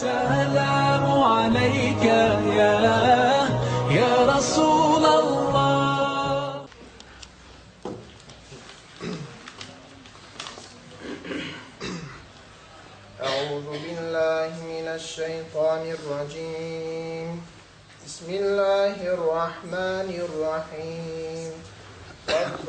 السلام عليك يا يا رسول الله. أعوذ بالله من الشيطان الرجيم. بسم الله الرحمن الرحيم.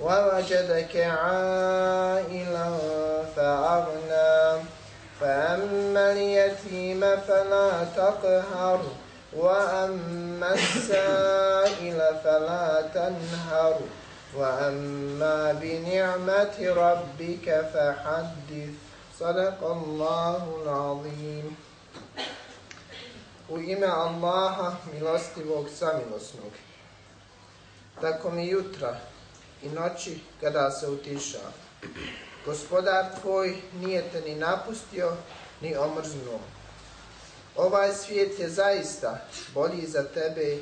ووجدك عائلا فأغنى. فأما اليتيم فلا تقهر وأما السائل فلا تنهر. وأما بنعمة ربك فحدث. صدق الله العظيم. U ime Allaha, milostivog, samilosnog. Tako mi jutra i noći kada se utišao. Gospodar tvoj nije te ni napustio, ni omrznuo. Ovaj svijet je zaista bolji za tebe,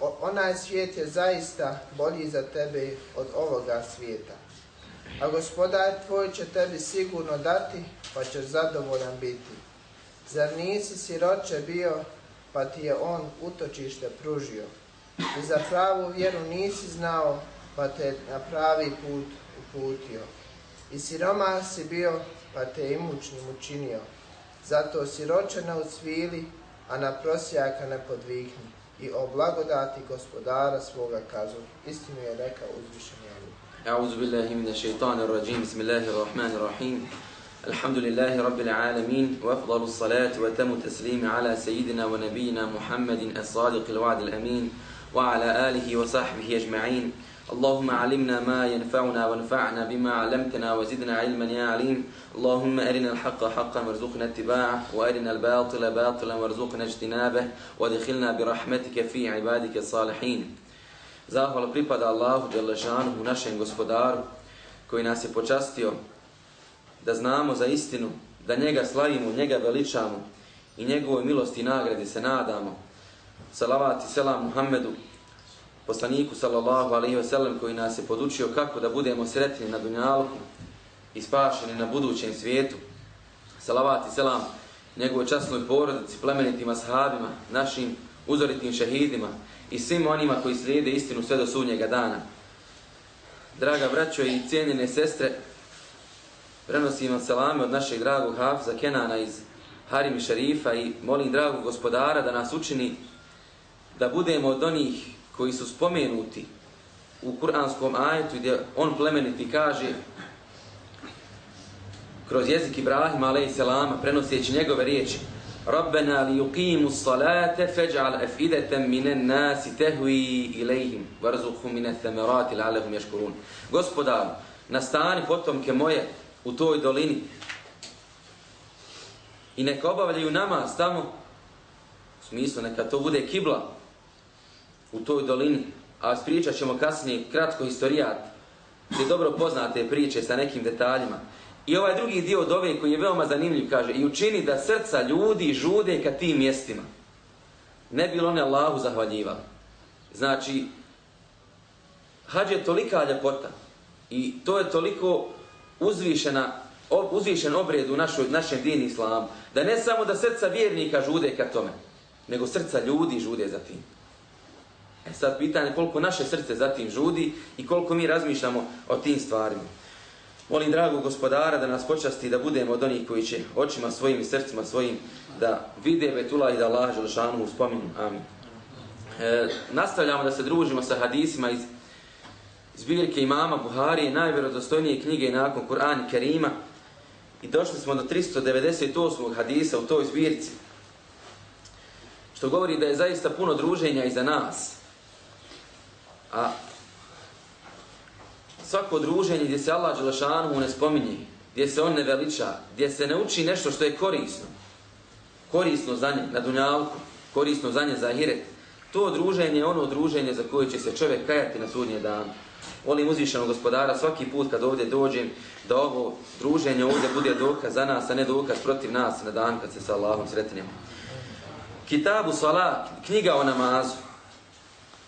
o- onaj svijet je zaista bolji za tebe od ovoga svijeta. A gospodar tvoj će tebi sigurno dati, pa ćeš zadovoljan biti. Zar nisi siroče bio, pa ti je on utočište pružio? I za pravu vjeru nisi znao, pa te na pravi put uputio. I siroma si bio, pa te imućnim učinio. Zato siroče ne ucvili, a na prosjaka ne podvikni. I o blagodati gospodara svoga kazu. Istinu je rekao uzvišeni Allah. أعوذ بالله من الشيطان الرجيم بسم الله الرحمن الرحيم الحمد لله رب العالمين وأفضل الصلاة وتم التسليم على سيدنا ونبينا محمد الصادق الوعد الأمين وعلى آله وصحبه أجمعين اللهم علمنا ما ينفعنا وانفعنا بما علمتنا وزدنا علما يا عليم اللهم أرنا الحق حقا وارزقنا اتباعه وأرنا الباطل باطلا وارزقنا اجتنابه وادخلنا برحمتك في عبادك الصالحين Zahvala pripada Allahu Đelešanuhu, našem gospodaru, koji nas je počastio da znamo za istinu, da njega slavimo, njega veličamo i njegovoj milosti i nagradi se nadamo. Salavat i selam Muhammedu, poslaniku sallallahu alaihi ve sellem koji nas je podučio kako da budemo sretni na dunjalku i spašeni na budućem svijetu. Salavat i selam njegovoj časnoj porodici, plemenitim ashabima, našim uzoritim šehidima i svim onima koji slijede istinu sve do sudnjega dana. Draga braćo i cijenjene sestre, prenosim vam salame od našeg dragog Hafza Kenana iz Harimi Šarifa i molim dragog gospodara da nas učini da budemo od onih koji su spomenuti u kuranskom ajetu gdje on plemeniti kaže kroz jezik Ibrahima alejselama prenoseći njegove riječi Rabbena li yuqimu salate feđal afidetem minen nasi ilayhim warzuqhum min ath-thamarati la'allahum yashkurun. Gospodar, nastani potomke moje u toj dolini i neka obavljaju namaz tamo, u smislu neka to bude kibla u toj dolini, a spričat ćemo kasnije kratko historijat, gdje dobro poznate priče sa nekim detaljima. I ovaj drugi dio od ove koji je veoma zanimljiv kaže i učini da srca ljudi žude ka tim mjestima. Ne bilo one Allahu zahvaljivali. Znači, hađ je tolika ljepota i to je toliko uzvišena, uzvišen obred u našoj, našem dini islamu, da ne samo da srca vjernika žude ka tome, nego srca ljudi žude za tim. E sad pitanje koliko naše srce za tim žudi i koliko mi razmišljamo o tim stvarima. Molim dragog gospodara da nas počasti da budemo od onih koji će očima svojim i srcima svojim da vide Betula i da Allah Želšanu spominu. Amin. E, nastavljamo da se družimo sa hadisima iz zbirke imama Buharije, najvjerodostojnije knjige nakon Kur'ana Kerima. I došli smo do 398. hadisa u toj zbirci. Što govori da je zaista puno druženja iza nas. A svako druženje gdje se Allah Đelešanu ne spominje, gdje se on ne veliča, gdje se ne uči nešto što je korisno, korisno za nje na dunjalku, korisno za nje za ahiret. To druženje je ono druženje za koje će se čovjek kajati na sudnje dan. Volim uzvišenog gospodara svaki put kad ovdje dođem da ovo druženje ovdje bude dokaz za nas, a ne dokaz protiv nas na dan kad se sa Allahom sretnemo. Kitabu Salat, knjiga o namazu.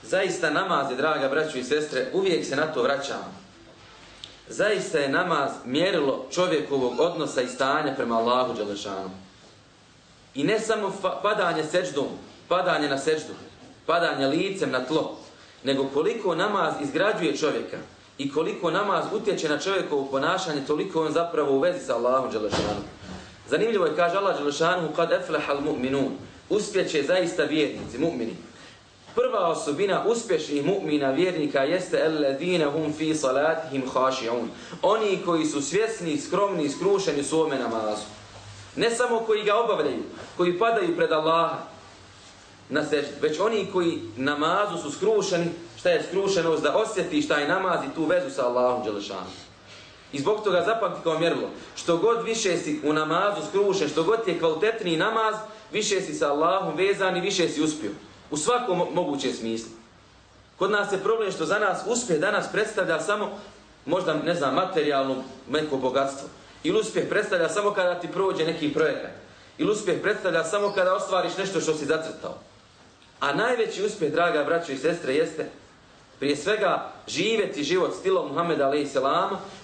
Zaista namaz je, draga braćo i sestre, uvijek se na to vraćamo. Zaista je namaz mjerilo čovjekovog odnosa i stanja prema Allahu Đelešanu. I ne samo padanje seđdom, padanje na seđdu, padanje licem na tlo, nego koliko namaz izgrađuje čovjeka i koliko namaz utječe na čovjekovo ponašanje, toliko on zapravo u vezi sa Allahom Đelešanu. Zanimljivo je, kaže Allah Đelešanu, kad eflehal mu'minun, uspjeće zaista vjernici, mu'mini. Prva osobina uspješnih mu'mina vjernika jeste alladine hum fi salatihim khashi'un. Oni koji su svjesni, skromni, skrušeni u svome namazu. Ne samo koji ga obavljaju, koji padaju pred Allaha na sežd, već oni koji namazu su skrušeni, šta je skrušenost, da osjeti šta je namaz i tu vezu sa Allahom Đelešanom. I zbog toga zapamti kao mjerilo, što god više si u namazu skrušen, što god ti je kvalitetniji namaz, više si sa Allahom vezan i više si uspio. U svakom mogućem smislu. Kod nas je problem što za nas uspjeh danas predstavlja samo, možda ne znam, materijalno neko bogatstvo. Ili uspjeh predstavlja samo kada ti prođe neki projekat. Ili uspjeh predstavlja samo kada ostvariš nešto što si zacrtao. A najveći uspjeh, draga braćo i sestre, jeste prije svega živjeti život stilom Muhammeda a.s.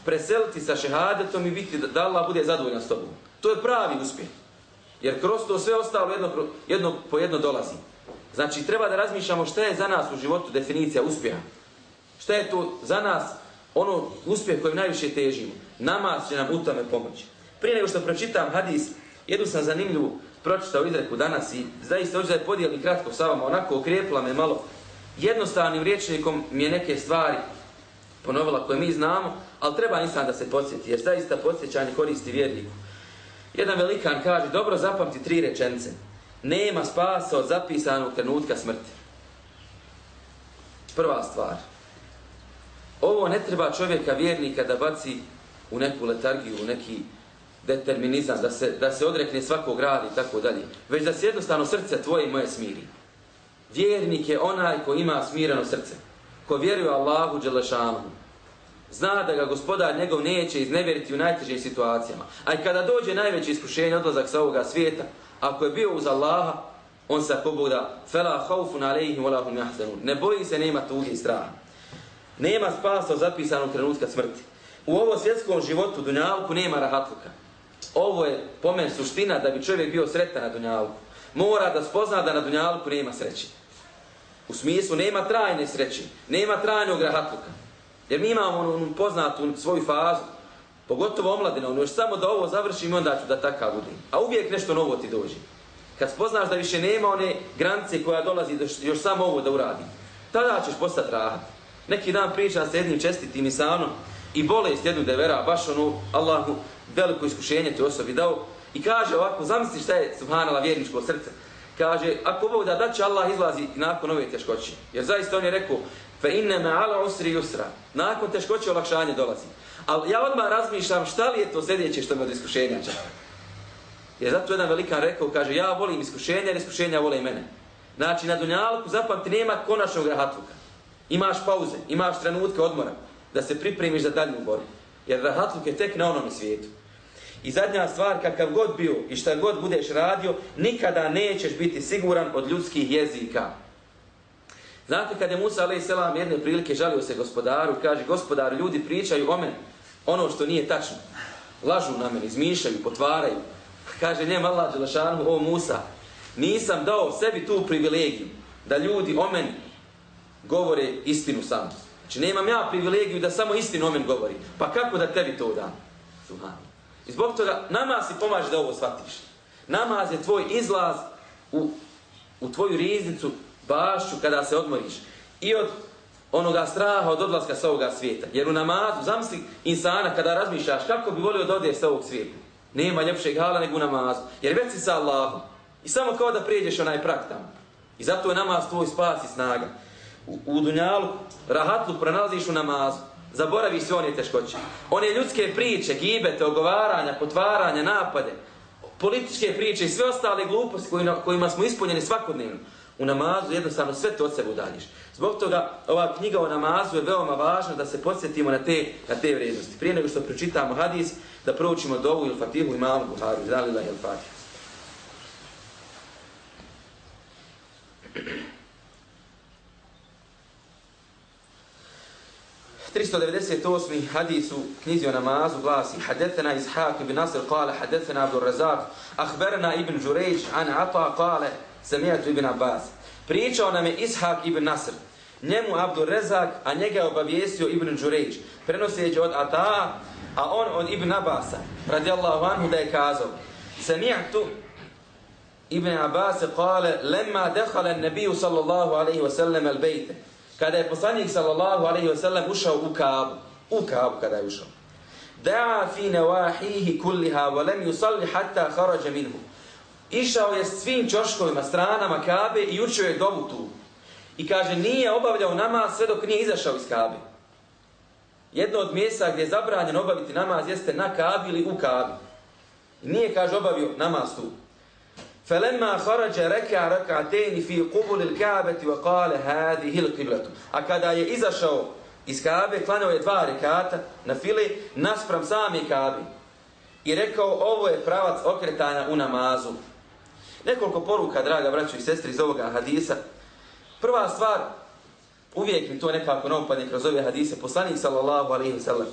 preseliti sa šehadetom i biti da Allah bude zadovoljan s tobom. To je pravi uspjeh. Jer kroz to sve ostalo jedno, jedno po jedno dolazi. Znači, treba da razmišljamo šta je za nas u životu definicija uspjeha. Šta je to za nas ono uspjeh kojim najviše težimo. Namaz će nam u tome pomoći. Prije nego što pročitam hadis, jednu sam zanimljivu pročitao izreku danas i zaista hoću da je podijeli kratko sa vama, onako okrijepila me malo. Jednostavnim riječnikom mi je neke stvari ponovila koje mi znamo, ali treba insan da se podsjeti, jer zaista podsjećanje koristi vjerniku. Jedan velikan kaže, dobro zapamti tri rečence nema spasa od zapisanog trenutka smrti. Prva stvar. Ovo ne treba čovjeka vjernika da baci u neku letargiju, u neki determinizam, da se, da se odrekne svakog rada i tako dalje. Već da se jednostavno srce tvoje i moje smiri. Vjernik je onaj ko ima smireno srce. Ko vjeruje Allahu Đelešanu. Zna da ga gospodar njegov neće iznevjeriti u najtežim situacijama. A i kada dođe najveće iskušenje odlazak sa ovoga svijeta, ako je bio uz Allaha, on se ako Boga, fela haufun alejhim wala hum yahzanun. Ne boji se, nema tuge i straha. Nema spasa zapisanog trenutka smrti. U ovom svjetskom životu dunjavku, nema rahatluka. Ovo je pomen suština da bi čovjek bio sretan na dunjavku. Mora da spozna da na dunjavku nema sreće. U smislu nema trajne sreće, nema trajnog rahatluka. Jer mi imamo onu poznatu svoju fazu, Pogotovo omladina, ono još samo da ovo završim, onda ću da takav budem. A uvijek nešto novo ti dođe. Kad spoznaš da više nema one granice koja dolazi da još samo ovo da uradi, tada ćeš postati rahat. Neki dan pričam sa jednim čestitim isanom i bolest jednu devera, baš ono, Allahu, veliko iskušenje te osobi dao. I kaže ovako, zamisli šta je subhanala vjerničko srce. Kaže, ako Bog da daće, Allah izlazi nakon ove teškoće. Jer zaista on je rekao, fe inne me ala usri usra. Nakon teškoće olakšanje dolazi. Ali ja odmah razmišljam šta li je to sljedeće što me od iskušenja čeka. Je zato jedan velikan rekao, kaže, ja volim iskušenja, jer iskušenja vole i mene. Znači, na Dunjalku zapamti nema konačnog rahatluka. Imaš pauze, imaš trenutke odmora da se pripremiš za daljnju borbu. Jer rahatluk je tek na onom svijetu. I zadnja stvar, kakav god bio i šta god budeš radio, nikada nećeš biti siguran od ljudskih jezika. Znate, kad je Musa a.s. jedne prilike žalio se gospodaru, kaže, gospodar, ljudi pričaju o meni, ono što nije tačno. Lažu na meni, izmišljaju, potvaraju. Kaže, njem Allah Đelešanu, o Musa, nisam dao sebi tu privilegiju da ljudi o meni govore istinu samo. Znači, nemam ja privilegiju da samo istinu o meni govori. Pa kako da tebi to dam? Subhan. I zbog toga, nama si pomaže da ovo shvatiš. Namaz je tvoj izlaz u, u tvoju riznicu, bašću kada se odmoriš. I od onoga straha od odlaska sa ovoga svijeta. Jer u namazu, zamisli insana kada razmišljaš kako bi volio da odeš sa ovog svijeta. Nema ljepšeg hala nego u namazu. Jer već si sa Allahom. I samo kao da prijeđeš onaj prak tamo. I zato je namaz tvoj spas i snaga. U, u dunjalu, rahatlu pronalaziš u namazu. Zaboravi sve one teškoće. One ljudske priče, gibete, ogovaranja, potvaranja, napade. političke priče i sve ostale gluposti kojima smo ispunjeni svakodnevno, u namazu jednostavno sve to od sebe udaljiš. Zbog toga ova knjiga o namazu je veoma važna da se podsjetimo na te, na te vrednosti. Prije nego što pročitamo hadis, da proučimo dovu ili fatihu imamu Buharu, zalila il fatihu. 398. hadis u knjizi o namazu glasi Hadethena Ishaq ibn Nasir kale Hadethena Abdul Razak Ahberna ibn Đurejš an Ata kale Samijatu ibn Abbas Pričao nam je Ishak ibn Nasr. Njemu Abdul Rezak, a njega je obavijestio ibn Đurejđ, Prenoseći od Ata a on od ibn Abasa, radijallahu anhu da je kazao Samijatu ibn Abbas kale Lemma dehala nebiju sallallahu alaihi wa sallam al bejte kada je poslanik sallallahu alaihi wasallam ušao u Kaabu, u Kaabu kada je ušao. Da'a fi nevahihi kulliha wa lam yusalli hatta kharaja minhu Išao je svim ćoškovima, stranama Kabe i učio je dovu tu. I kaže, nije obavljao namaz sve dok nije izašao iz Kabe. Jedno od mjesta gdje je zabranjeno obaviti namaz jeste na Kabi ili u Kabi. I nije, kaže, obavio namaz tu. فلما خرج ركع ركعتين في قبل الكعبة وقال هذه القبلة a kada je izašao iz Kabe klanjao je dva rekata na fili naspram sami Kabe i rekao ovo je pravac okretanja u namazu nekoliko poruka draga braćo i sestri iz ovoga hadisa prva stvar uvijek mi to nekako naupadne kroz ove hadise poslanik sallallahu alaihi wa sallam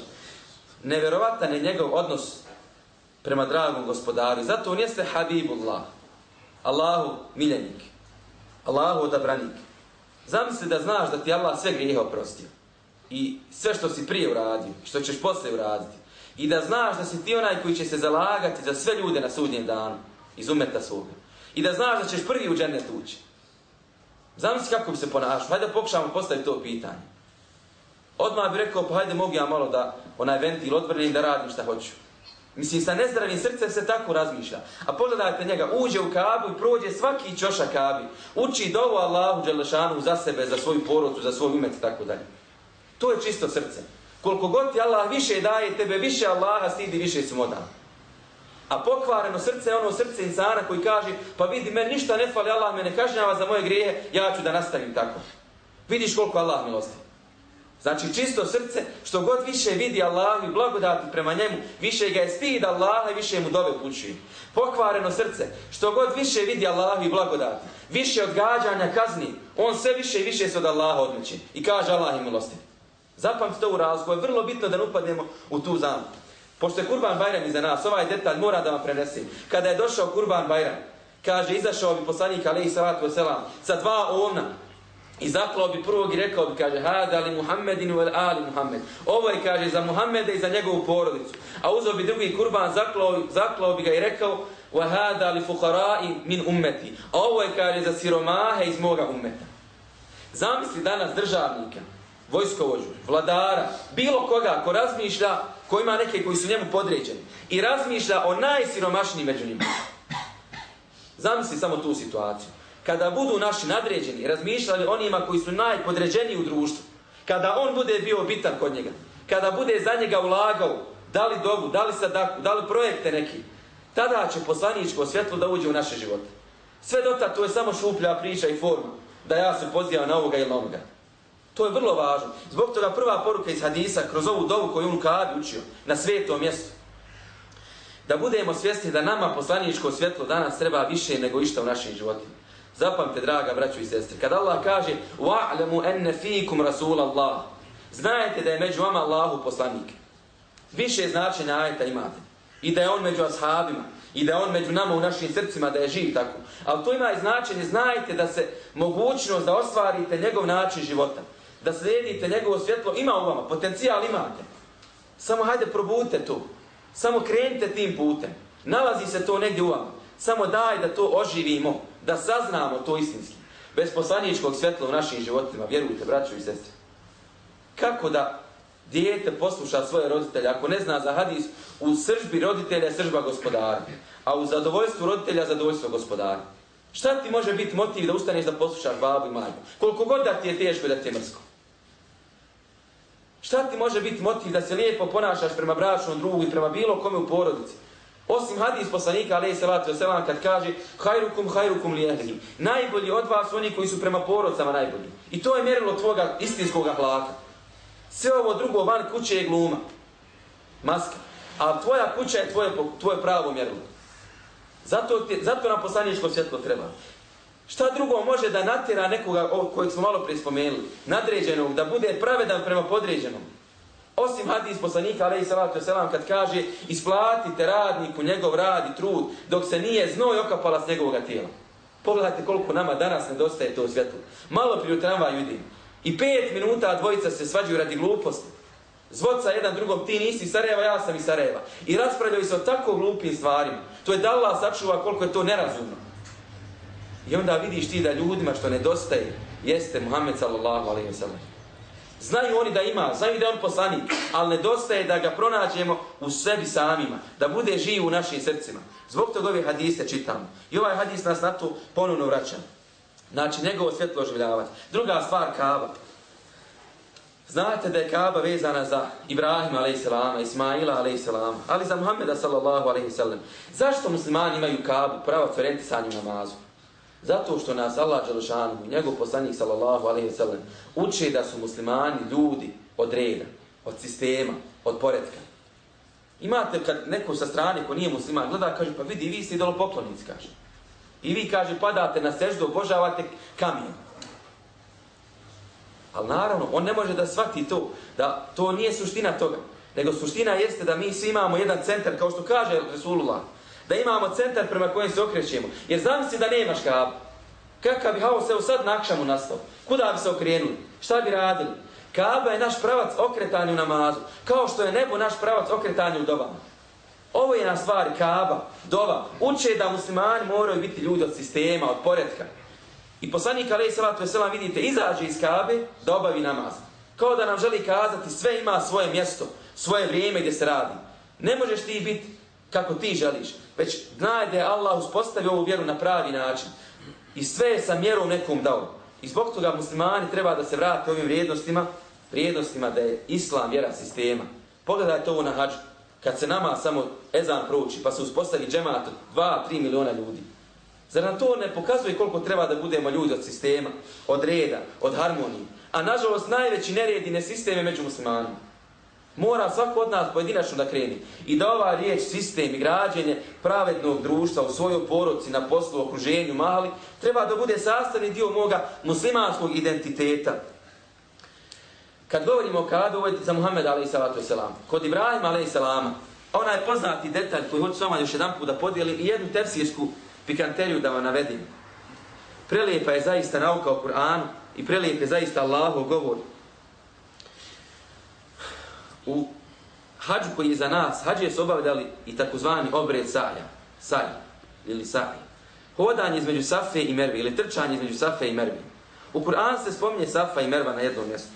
neverovatan je njegov odnos prema dragom gospodaru zato on jeste Habibullah Allahu miljenik. Allahu odabranik. Zamisli da znaš da ti Allah sve grijehe oprostio. I sve što si prije uradio, što ćeš posle uraditi. I da znaš da si ti onaj koji će se zalagati za sve ljude na sudnjem danu. Iz umeta svoga. I da znaš da ćeš prvi u džennet ući. Zamisli kako bi se ponašao. Hajde pokušamo postaviti to pitanje. Odmah bi rekao, pa hajde mogu ja malo da onaj ventil otvrnim da radim šta hoću. Mislim, sa nezdravim srcem se tako razmišlja. A pogledajte njega, uđe u kabu i prođe svaki čoša kabi. Uči dovu Allahu Đelešanu za sebe, za svoju porodcu, za svoj umet i tako dalje. To je čisto srce. Koliko god ti Allah više daje, tebe više Allaha stidi, više su modan. A pokvareno srce je ono srce insana koji kaže, pa vidi, meni ništa ne fali, Allah me ne kažnjava za moje grijehe, ja ću da nastavim tako. Vidiš koliko Allah milosti. Znači čisto srce, što god više vidi Allah i blagodati prema njemu, više ga je stid Allaha i više mu dove pući. Pokvareno srce, što god više vidi Allah i blagodati, više odgađanja kazni, on sve više i više se od Allaha odmeći. I kaže Allah i milosti. Zapamti to u razliku, je vrlo bitno da ne upadnemo u tu zamku. Pošto je Kurban Bajram iza nas, ovaj detalj mora da vam prenesim. Kada je došao Kurban Bajram, kaže, izašao bi poslanik, alaihi salatu wasalam, sa dva ovna, I zaklao bi prvog i rekao bi, kaže, hada li Muhammedin vel ali Muhammed. Ovo je, kaže, za Muhammeda i za njegovu porodicu. A uzao bi drugi kurban, zaklao, zaklao bi ga i rekao, wa hada li fuqara'i min ummeti. A ovo je, kaže, za siromahe iz moga ummeta. Zamisli danas državnika, vojskovođu, vladara, bilo koga ko razmišlja, koji ima neke koji su njemu podređeni i razmišlja o najsiromašnijim među njima. Zamisli samo tu situaciju kada budu naši nadređeni razmišljali onima koji su najpodređeni u društvu, kada on bude bio bitan kod njega, kada bude za njega ulagao, da li dobu, da li sadaku, da li projekte neki, tada će poslaničko svjetlo da uđe u naše živote. Sve dotad to je samo šuplja priča i forma, da ja se pozivam na ovoga ili ovoga. To je vrlo važno. Zbog toga prva poruka iz hadisa, kroz ovu dovu koju on kabi učio, na svetom mjestu, da budemo svjesni da nama poslaničko svjetlo danas treba više nego išta u našim životima. Zapamte, draga braćo i sestre, kad Allah kaže وَعْلَمُ أَنَّ فِيكُمْ رَسُولَ اللَّهِ Znajte da je među vama Allahu poslanik. Više značenja ajeta imate. I da je on među ashabima. I da je on među nama u našim srcima, da je živ tako. Ali to ima i značenje, znajte da se mogućnost da ostvarite njegov način života. Da slijedite njegovo svjetlo, ima u vama, potencijal imate. Samo hajde probudite to. Samo krenite tim putem. Nalazi se to negdje u vama. Samo daj da to oživimo da saznamo to istinski. Bez poslaničkog svjetla u našim životima, vjerujte, braćo i sestre. Kako da dijete posluša svoje roditelje, ako ne zna za hadis, u sržbi roditelja je sržba gospodara, a u zadovoljstvu roditelja je zadovoljstvo gospodara. Šta ti može biti motiv da ustaneš da poslušaš babu i majku? Koliko god da ti je teško da ti je mrsko? Šta ti može biti motiv da se lijepo ponašaš prema bračnom drugu i prema bilo kome u porodici? Osim hadis poslanika, alejhi salatu vesselam kad kaže hajrukum, hajrukum li ehlihi. Najbolji od vas oni koji su prema porodcama najbolji. I to je mjerilo tvoga istinskog ahlaka. Sve ovo drugo van kuće je gluma. Maska. A tvoja kuća je tvoje, tvoje pravo mjerilo. Zato, zato nam poslaničko svjetlo treba. Šta drugo može da natjera nekoga kojeg smo malo prije spomenuli, nadređenog, da bude pravedan prema podređenom? Osim hadis poslanika, ali i salatu selam, kad kaže isplatite radniku njegov rad i trud, dok se nije znoj okapala s njegovog tijela. Pogledajte koliko nama danas nedostaje to svjetlo. Malo prije u tramvaju vidim. I pet minuta dvojica se svađaju radi gluposti. Zvodca jedan drugom, ti nisi Sarajeva, ja sam i Sarajeva. I raspravljaju se o tako glupim stvarima. To je da Allah sačuva koliko je to nerazumno. I onda vidiš ti da ljudima što nedostaje jeste Muhammed sallallahu alaihi wa sallam. Znaju oni da ima, znaju da je on poslanik, ali nedostaje da ga pronađemo u sebi samima, da bude živ u našim srcima. Zbog toga ove hadise čitamo. I ovaj hadis nas na to ponovno vraća. Znači, njegovo svjetlo oživljavati. Druga stvar, kaba. Znate da je Kaaba vezana za Ibrahima a.s., Ismaila a.s., ali za Muhammeda sallallahu a.s. Zašto muslimani imaju Kaabu, sa njim namazu? Zato što nas Allah Đelešanu njegov poslanik sallallahu alaihi sallam uče da su muslimani ljudi od reda, od sistema, od poredka. Imate kad neko sa strane ko nije musliman gleda, kaže pa vidi vi ste idolopoklonici, kaže. I vi kaže padate na seždu, obožavate kamijen. Ali naravno, on ne može da shvati to, da to nije suština toga. Nego suština jeste da mi svi imamo jedan centar, kao što kaže Resulullah, da imamo centar prema kojem se okrećemo. Jer znam si da nemaš kabu. Kakav bi haos evo sad nakšamu nastao? Kuda bi se okrenuli? Šta bi radili? Kaba je naš pravac okretanja u namazu. Kao što je nebo naš pravac okretanja u dobama. Ovo je na stvari Kaba, doba. Uče da muslimani moraju biti ljudi od sistema, od poredka. I poslanik alaih salatu veselam vidite, izađe iz Kabe da obavi namaz. Kao da nam želi kazati sve ima svoje mjesto, svoje vrijeme gdje se radi. Ne možeš ti biti kako ti želiš, već znaj da je Allah uspostavio ovu vjeru na pravi način. I sve je sa mjerom nekom dao. I zbog toga muslimani treba da se vrate ovim vrijednostima, vrijednostima da je islam vjera sistema. Pogledajte ovo na hađu. Kad se nama samo ezan prouči, pa se uspostavi džemat od 2-3 miliona ljudi. Zar nam to ne pokazuje koliko treba da budemo ljudi od sistema, od reda, od harmonije? A nažalost najveći nered i nesisteme među muslimanima. Mora svako od nas pojedinačno da kreni. I da ova riječ, sistem i građenje pravednog društva u svojoj poroci, na poslu, okruženju, mali, treba da bude sastavni dio moga muslimanskog identiteta. Kad govorimo o kadu, ovo je za Muhammed a.s. Kod Ibrahima a.s. Ona je poznati detalj koji hoću s vama još jedan put da podijelim i jednu tefsirsku pikanteriju da vam navedim. Prelijepa je zaista nauka o Kur'anu i prelijep je zaista Allahov govor u hađu koji je za nas, hađe su obavljali i takozvani obred saja, saj ili saj. Hodanje između Safe i Merve ili trčanje između Safe i Merve. U Kur'an se spominje Safa i Merva na jednom mjestu.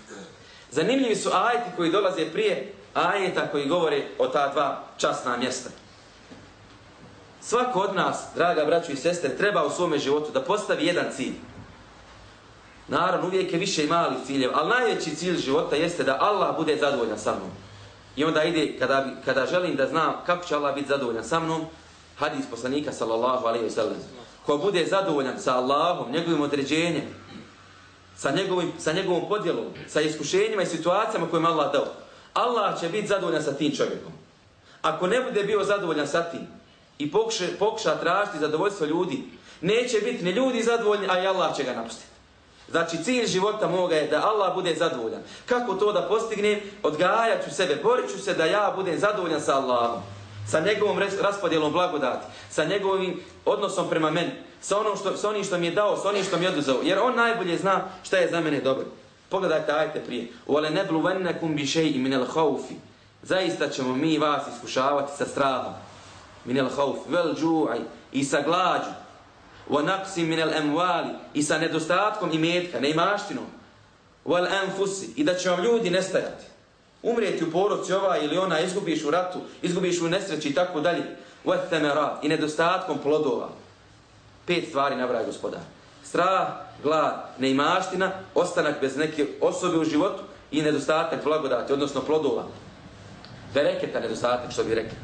Zanimljivi su ajeti koji dolaze prije ajeta koji govore o ta dva časna mjesta. Svako od nas, draga braćo i sestre, treba u svome životu da postavi jedan cilj. Naravno, uvijek je više i malih ciljeva, ali najveći cilj života jeste da Allah bude zadovoljan sa mnom. I onda ide, kada, kada želim da znam kako će Allah biti zadovoljan sa mnom, hadis poslanika sallallahu alaihi wa sallam. Ko bude zadovoljan sa Allahom, njegovim određenjem, sa njegovim, sa njegovom podjelom, sa iskušenjima i situacijama kojima Allah dao, Allah će biti zadovoljan sa tim čovjekom. Ako ne bude bio zadovoljan sa tim i pokuša, pokuša tražiti zadovoljstvo ljudi, neće biti ni ljudi zadovoljni, a i Allah će ga napustiti. Znači cilj života moga je da Allah bude zadovoljan. Kako to da postignem? Odgajat ću sebe, borit ću se da ja budem zadovoljan sa Allahom. Sa njegovom raspodjelom blagodati. Sa njegovim odnosom prema meni. Sa, onom što, sa onim što mi je dao, sa onim što mi je oduzao. Jer on najbolje zna šta je za mene dobro. Pogledajte, ajte prije. Ule neblu bluvennekum bi min minel haufi. Zaista ćemo mi vas iskušavati sa strahom. Minel haufi. Vel džu'aj. I sa glađu وَنَقْسِ مِنَ الْأَمْوَالِ i sa nedostatkom imetka, neimaštinom وَالْأَنْفُسِ i da će vam ljudi nestajati. Umrijeti u porodci ova ili ona, izgubiš u ratu, izgubiš u nesreći i tako dalje. وَالْثَمَرَاتِ i nedostatkom plodova. Pet stvari nabraja gospodar. Strah, glad, neimaština, ostanak bez neke osobe u životu i nedostatak blagodati, odnosno plodova. Bereketa nedostatak, što bi rekli.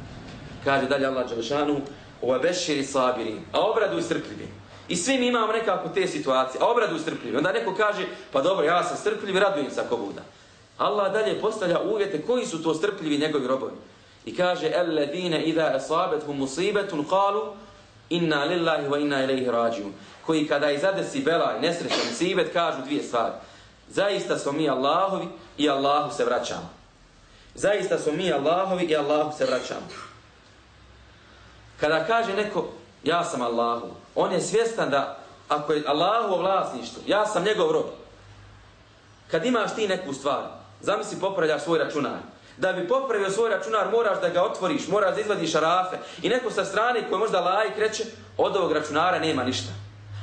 Kaže dalje Allah Đelešanu, ova beširi sabiri, a obradu strpljivi. I svi mi imamo nekako te situacije, a obradu strpljivi. Onda neko kaže, pa dobro, ja sam strpljiv i radujem se ako buda. Allah dalje postavlja uvjete koji su to strpljivi njegovi robovi. I kaže, alladine idha asabethum musibetun qalu, inna lillahi wa inna ilaihi rađiun. Koji kada izadesi bela i nesreća musibet, kažu dvije stvari. Zaista smo mi Allahovi i Allahu se vraćamo. Zaista smo mi Allahovi i Allahu se vraćamo. Kada kaže neko, ja sam Allahu, on je svjestan da ako je Allahu vlasništvo, ja sam njegov rob. Kad imaš ti neku stvar, zamisli popravljaš svoj računar. Da bi popravio svoj računar, moraš da ga otvoriš, moraš da izvadiš arafe. I neko sa strane koji možda lajk reče, od ovog računara nema ništa.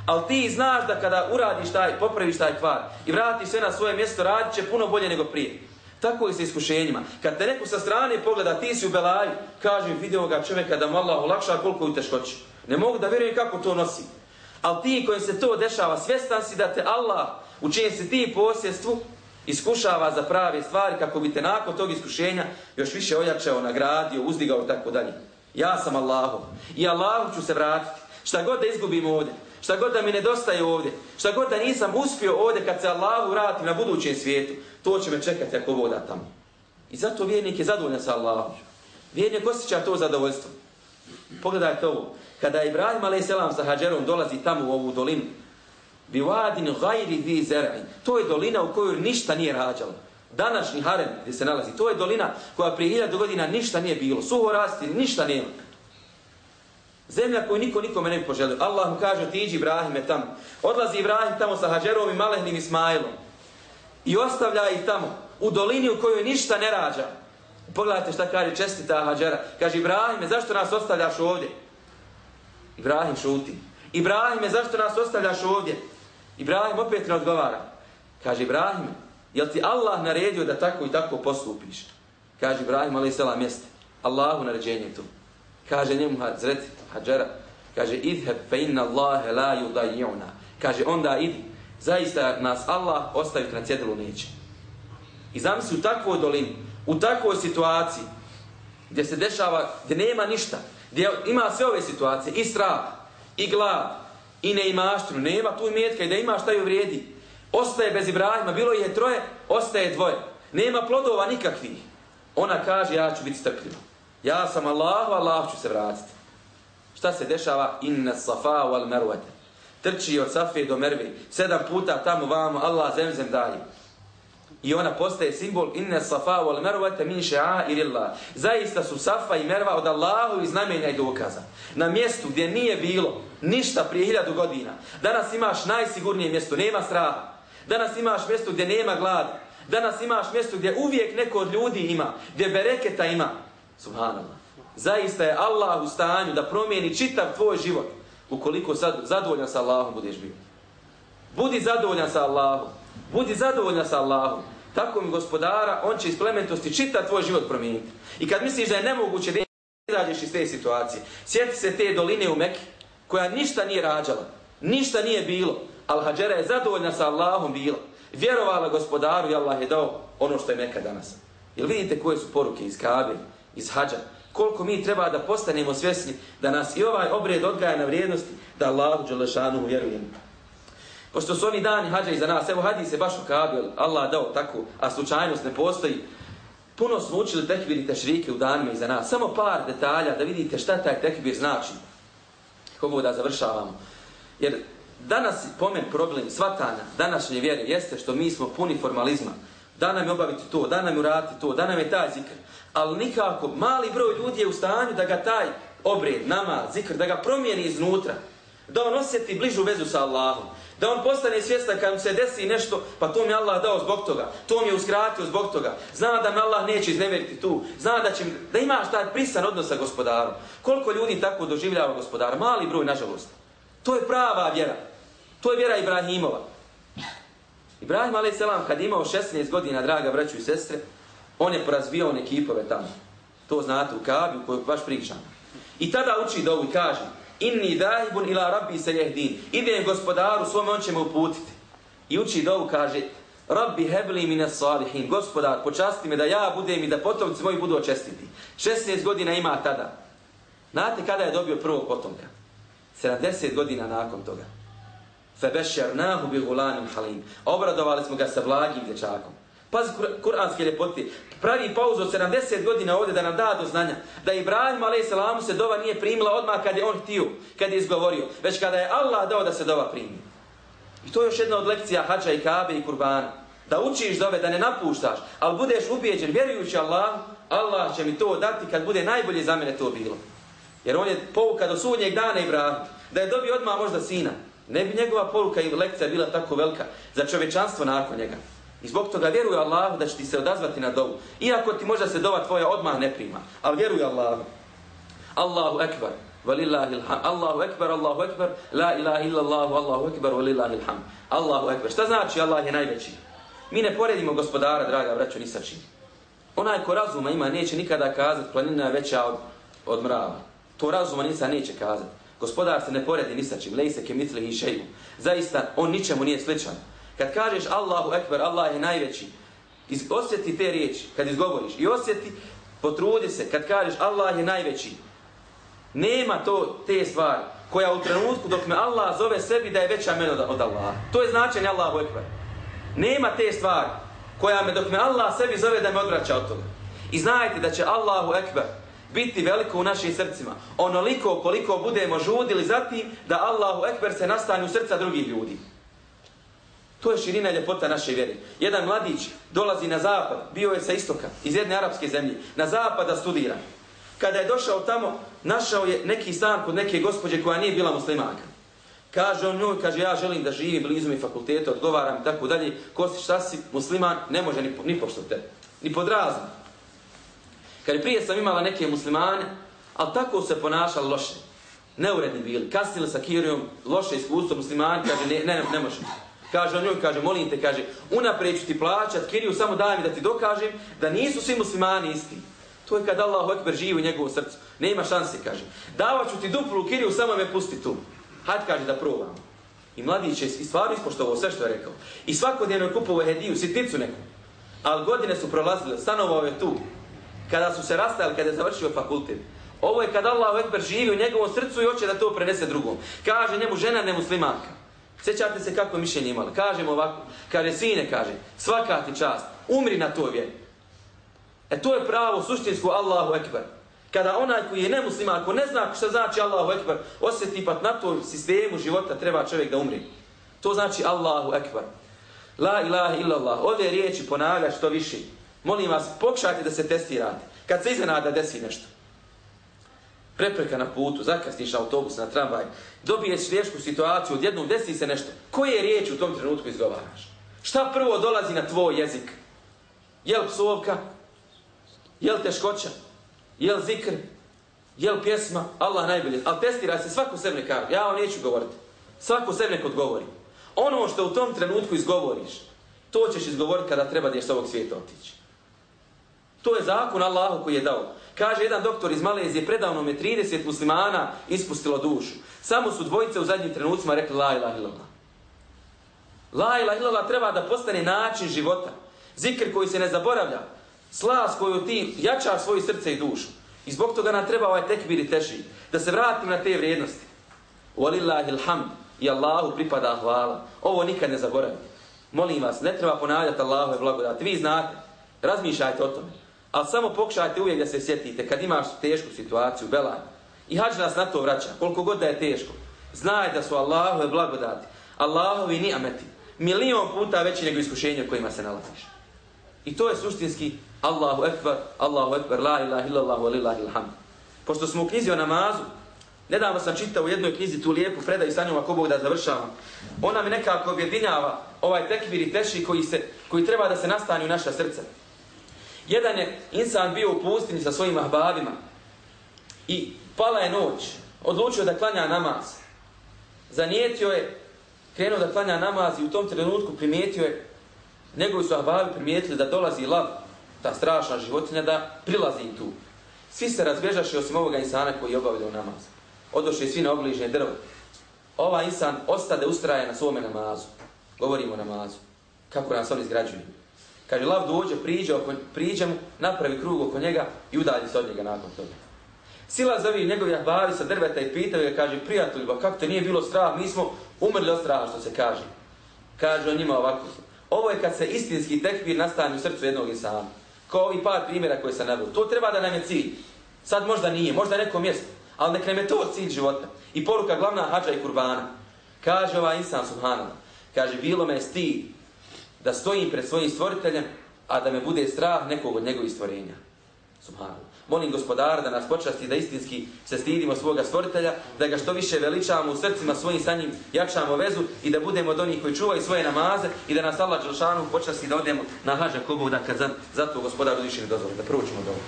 Ali ti znaš da kada uradiš taj, popraviš taj kvar i vratiš sve na svoje mjesto, radit će puno bolje nego prije. Tako je sa iskušenjima. Kad te neko sa strane pogleda, ti si u belaju, kaže video ga čovjeka da mu Allah olakša koliko je u teškoći. Ne mogu da vjerujem kako to nosi. Ali ti kojim se to dešava, svjestan si da te Allah, u čijem si ti posjedstvu, iskušava za prave stvari kako bi te nakon tog iskušenja još više ojačao, nagradio, uzdigao i tako dalje. Ja sam Allahom i Allahom ću se vratiti. Šta god da izgubim ovdje, šta god da mi nedostaje ovdje, šta god da nisam uspio ovdje kad se Allahu vratim na budućem svijetu, to će me čekati ako voda tamo. I zato vjernik je zadovoljan sa Allahom. Vjernik osjeća to zadovoljstvo. Pogledajte ovo. Kada Ibrahim a.s. sa Hadžerom dolazi tamo u ovu dolinu, bi vadin gajri vi zeraj. To je dolina u kojoj ništa nije rađalo. Današnji harem gdje se nalazi, to je dolina koja prije hiljadu godina ništa nije bilo. Suho rasti, ništa nema. Zemlja koju niko nikome ne bi poželio. Allah mu kaže, ti iđi Ibrahime tamo. Odlazi Ibrahim tamo sa Hađerom i Malehnim Ismailom. I ostavlja ih tamo, u dolini u kojoj ništa ne rađa. Pogledajte šta kaže čestita Hađera. Kaže, Ibrahime, zašto nas ostavljaš ovdje? Ibrahim šuti. Ibrahime, zašto nas ostavljaš ovdje? Ibrahim opet ne odgovara. Kaže, Ibrahime, jel ti Allah naredio da tako i tako postupiš? Kaže, Ibrahim, ali sela mjeste. Allahu naređenje tu. Kaže njemu zreti, Hadžara, kaže, idheb fe inna Allahe la yudayyuna. Kaže, onda idi. Zaista nas Allah ostaviti na cjedilu neće. I zamisli u takvoj dolini, u takvoj situaciji, gdje se dešava, gdje nema ništa, gdje ima sve ove situacije, i strah, i glad, i neimaštru, nema tu imetka i da ima šta ju vrijedi. Ostaje bez Ibrahima, bilo je troje, ostaje dvoje. Nema plodova nikakvih. Ona kaže, ja ću biti strpljiva. Ja sam Allahu, Allah ću se vratiti. Šta se dešava? Inna safa wal mervete. Trči od safe do merve. Sedam puta tamo vamo, Allah zemzem daje. I ona postaje simbol inna safa wal marwa min sha'airillah. Zaista su safa i merva od Allahu i znamenja i dokaza. Na mjestu gdje nije bilo ništa prije hiljadu godina. Danas imaš najsigurnije mjesto, nema straha. Danas imaš mjesto gdje nema glada. Danas imaš mjesto gdje uvijek neko od ljudi ima, gdje bereketa ima. Subhanallah. Zaista je Allah u stanju da promijeni čitav tvoj život ukoliko sad zadovoljan sa Allahom budeš bio. Budi zadovoljan sa Allahom. Budi zadovoljan sa Allahom. Tako mi gospodara, on će iz plementosti čitav tvoj život promijeniti. I kad misliš da je nemoguće da izađeš iz te situacije, sjeti se te doline u Mekke, koja ništa nije rađala, ništa nije bilo, ali Hadžera je zadovoljna sa Allahom bila. Vjerovala gospodaru i Allah je dao ono što je Mekka danas. Jel vidite koje su poruke iz Kabe, iz Hadža? Koliko mi treba da postanemo svjesni da nas i ovaj obred odgaja na vrijednosti da Allahu Đelešanu vjerujemo. Pošto su oni dani hađa iza nas, evo hadis se baš u kabel, Allah dao tako, a slučajnost ne postoji. Puno smo učili tekbir i tešrike u danima iza nas. Samo par detalja da vidite šta taj tekbir znači. Kako da završavamo. Jer danas pomen problem svatana današnje vjere jeste što mi smo puni formalizma. Da nam je obaviti to, da nam je uraditi to, da nam je taj zikr. Ali nikako, mali broj ljudi je u stanju da ga taj obred, nama, zikr, da ga promijeni iznutra. Da on osjeti bližu vezu sa Allahom. Da on postane svjestan kad mu se desi nešto, pa to mi Allah dao zbog toga. To mi je uskratio zbog toga. Zna da me Allah neće izneveriti tu. Zna da, će, da imaš taj prisan odnos sa gospodarom. Koliko ljudi tako doživljava gospodara? Mali broj, nažalost. To je prava vjera. To je vjera Ibrahimova. Ibrahim a.s. kad imao 16 godina, draga braću i sestre, on je porazvijao one kipove tamo. To znate u Kabi, u kojoj baš pričam. I tada uči dovu i kaže, inni dahibun ila rabbi se jehdin. Idem gospodaru, svome on će me uputiti. I uči dovu kaže, rabbi hebli mine salihin, gospodar, počasti me da ja budem i da potomci moji budu očestiti. 16 godina ima tada. Znate kada je dobio prvog potomka? 70 godina nakon toga. Febešernahu bi gulanim halim. Obradovali smo ga sa blagim dječakom. Pazi kur, kuranske ljepote. Pravi pauzu od 70 godina ovdje da nam da do znanja. Da Ibrahim a.s. se dova nije primila odmah kad je on htio, kad je izgovorio. Već kada je Allah dao da se dova primi. I to je još jedna od lekcija hađa i kabe i kurbana. Da učiš dove, da ne napuštaš, ali budeš ubijeđen, vjerujući Allah, Allah će mi to dati kad bude najbolje za mene to bilo. Jer on je pouka do sudnjeg dana Ibrahim. Da je dobio odmah možda sina. Ne bi njegova poruka i lekcija bila tako velika za čovečanstvo nakon njega. I zbog toga vjeruj Allahu da će ti se odazvati na dovu. Iako ti možda se dova tvoja odmah ne prima. Ali vjeruj Allahu. Allahu ekbar. Walillahi alham. Allahu ekbar, Allahu ekbar. La ilaha illa Allahu, Allahu ekbar, walillahi alham. Allahu ekbar. Šta znači Allah je najveći? Mi ne poredimo gospodara, draga braćo, ni sa čim. Onaj ko razuma ima, neće nikada kazati planina je veća od, od mrava. To razuma nisa neće kazati. Gospodar se ne poredi ni sa čim. Lejse ke mitli i šeju. Zaista, on ničemu nije sličan. Kad kažeš Allahu Ekber, Allah je najveći, iz, osjeti te riječi, kad izgovoriš, i osjeti, potrudi se, kad kažeš Allah je najveći, nema to te stvari, koja u trenutku dok me Allah zove sebi da je veća mene od, od Allaha. To je značenje Allahu Ekber. Nema te stvari, koja me dok me Allah sebi zove da me odvraća od toga. I znajte da će Allahu Ekber biti veliko u našim srcima. Onoliko koliko budemo žudili zatim da Allahu Ekber se nastane u srca drugih ljudi. To je širina i ljepota naše vjere. Jedan mladić dolazi na zapad, bio je sa istoka, iz jedne arapske zemlje, na zapad da studira. Kada je došao tamo, našao je neki stan kod neke gospođe koja nije bila muslimaka. Kaže on njoj, kaže ja želim da živim blizu mi fakulteta, odgovaram i tako dalje. Ko si šta si musliman, ne može ni, ni pošto te, ni pod razum. Kad prije sam imala neke muslimane, ali tako se ponašali loše. Neuredni bili, kasnili sa kirijom, loše iskustvo muslimani, kaže ne, ne, ne može. Kaže on njoj, kaže, molim te, kaže, unaprijed ću ti plaćat, kiriju, samo daj mi da ti dokažem da nisu svi muslimani isti. To je kad Allah ekber živi u njegovom srcu. Nema šanse, kaže. Davat ću ti duplu kiriju, samo me pusti tu. Hajde, kaže, da probam. I mladić je stvarno ispoštovao sve što je rekao. I svakodnevno je kupovao hediju, sitnicu neku. Ali godine su prolazile, stanovao je tu. Kada su se rastajali, kada je završio fakultet. Ovo je kad Allah ekber živi u njegovom srcu i hoće da to prenese drugom. Kaže njemu žena nemuslimanka. Sjećate se kako mišljenje imali? Kažemo ovako, kaže sine, kaže, svaka ti čast, umri na toj vjeri. E to je pravo suštinsko Allahu Ekber. Kada onaj koji je nemuslima, ako ne zna što znači Allahu Ekber, osjeti pat na tom sistemu života treba čovjek da umri. To znači Allahu Ekber. La ilaha illallah. Ove riječi ponavlja što više. Molim vas, pokušajte da se testirate. Kad se iznenada desi nešto prepreka na putu, zakasniš na autobus, na tramvaj, dobiješ tešku situaciju, odjednom desi se nešto. Koje riječi u tom trenutku izgovaraš? Šta prvo dolazi na tvoj jezik? Jel psovka? Jel teškoća? Jel zikr? Jel pjesma? Allah najbolje. Ali testiraj se, svako sebe nekaru. Ja vam neću govoriti. Svako sebe nek odgovori. Ono što u tom trenutku izgovoriš, to ćeš izgovoriti kada treba da ješ s ovog svijeta otići. To je zakon Allahu koji je dao. Kaže jedan doktor iz Malezije, predavno me 30 muslimana ispustilo dušu. Samo su dvojice u zadnjim trenucima rekli la ilaha illallah. La ilaha illallah treba da postane način života. Zikr koji se ne zaboravlja. Slas koju ti jača svoje srce i dušu. I zbog toga nam treba ovaj tekbir i teši. Da se vratim na te vrijednosti. Walillahi alhamd. I Allahu pripada hvala. Ovo nikad ne zaboravite. Molim vas, ne treba ponavljati Allahove blagodati. Vi znate. Razmišljajte o tome. Ali samo pokušajte uvijek da se sjetite kad imaš tešku situaciju, belaj. I hađ nas na to vraća, koliko god da je teško. Znaj da su Allahove blagodati, Allahovi nijameti, milion puta veći nego iskušenje u kojima se nalaziš. I to je suštinski Allahu ekber, Allahu ekber, la ilaha illallah, wa lillahi ilhamd. Pošto smo u knjizi o namazu, nedavno sam čitao u jednoj knjizi tu lijepu predaju sa njom ako Bog da završavam. Ona mi nekako objedinjava ovaj tekvir i teši koji, se, koji treba da se nastani u naša srca. Jedan je insan bio u pustinji sa svojim ahbabima i pala je noć. Odlučio da klanja namaz. Zanijetio je, krenuo da klanja namaz i u tom trenutku primijetio je, njegovi su ahbabi primijetili da dolazi lav, ta strašna životinja, da prilazi tu. Svi se razbježaše osim ovoga insana koji je obavljao namaz. Odošli svi na obližnje drvo. Ova insan ostade ustraje na svome namazu. Govorimo o namazu. Kako nas on izgrađuje. Kaže, lav dođe, priđe, oko, priđe mu, napravi krug oko njega i udalji se od njega nakon toga. Sila zavi njegovi ahbavi sa drveta i pitaju ga, kaže, prijatelju, ba kako te nije bilo strah, mi smo umrli od straha, što se kaže. Kaže on njima ovako, ovo je kad se istinski tekbir nastane u srcu jednog insana. Kao i par primjera koje sam nabio. To treba da nam je cilj. Sad možda nije, možda neko mjesto, ali nek nam je to cilj života. I poruka glavna hađa i kurbana. Kaže ovaj insan subhanallah, kaže, bilo me stid da stojim pred svojim stvoriteljem, a da me bude strah nekog od njegovih stvorenja. Subhanallah. Molim gospodara da nas počasti da istinski se stidimo svoga stvoritelja, da ga što više veličamo u srcima svojim sa njim, jačamo vezu i da budemo od onih koji čuvaju svoje namaze i da nas Allah Đelšanu počasti da odemo na hađa kubu, da kad za, za to gospodar udiši ne dozvoli. Da proučimo dobro.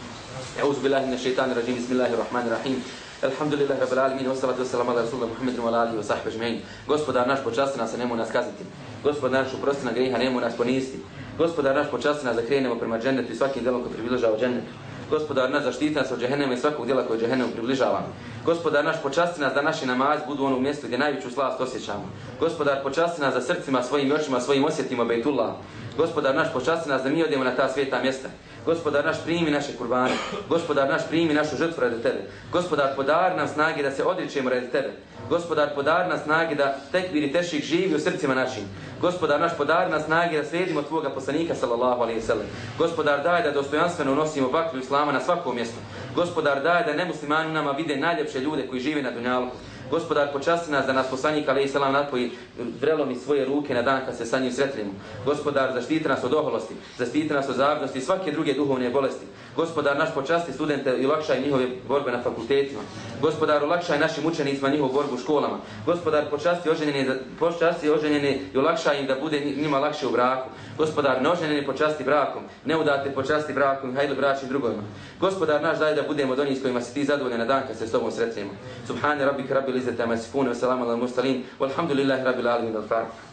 Euzu bilahi na šeitanu rajim. Bismillahirrahmanirrahim. Alhamdulillah rabbil alamin wassalatu wassalamu ala rasulullah Muhammedin wa alihi wa sahbihi ajma'in. Gospodar naš počasti nas, nemoj nas kazniti. Gospodar naš uprosti na grijeha, nemoj nas ponisti. Gospodar naš počasti nas da krenemo prema džennetu i svakim djelom koji približava džennetu. Gospodar naš zaštiti nas od džehennema i svakog djela koje džehennemu približava. Gospodar naš počasti nas da naši namaz budu ono mjesto gdje najveću slast osjećamo. Gospodar počasti nas za srcima, svojim očima, svojim osjetima Bejtullah. Gospodar naš počasti nas da mi odemo na ta sveta mjesta. Gospodar naš primi naše kurbane. Gospodar naš primi našu žrtvu radi tebe. Gospodar podari nam snage da se odričemo radi tebe. Gospodar podari nam snage da tekbir i tešik živi u srcima našim. Gospodar naš podari nam snage da slijedimo tvoga poslanika sallallahu alejhi ve sellem. Gospodar daj da dostojanstveno nosimo baklju islama na svakom mjestu. Gospodar daj da nemuslimani nama vide najljepše ljude koji žive na dunjalu. Gospodar, počasti nas da nas poslanik alaih salam napoji vrelom iz svoje ruke na dan kad se sa njim sretnemo. Gospodar, zaštiti nas od oholosti, zaštiti nas od zavrnosti i svake druge duhovne bolesti. Gospodar, naš počasti studente i olakšaj njihove borbe na fakultetima. Gospodar, olakšaj našim učenicima njihovu borbu u školama. Gospodar, počasti oženjene, počasti oženjeni i olakšaj im da bude njima lakše u braku. Gospodar, neoženjeni počasti brakom, neudate počasti brakom, hajde braći drugovima. Gospodar, naš daj da budemo od onih s kojima si ti zadovoljne na dan kad se s tobom sretnemo. Subhane rabbi rabbil الذين تمسكون وسلام على المرسلين والحمد لله رب العالمين. الفاتح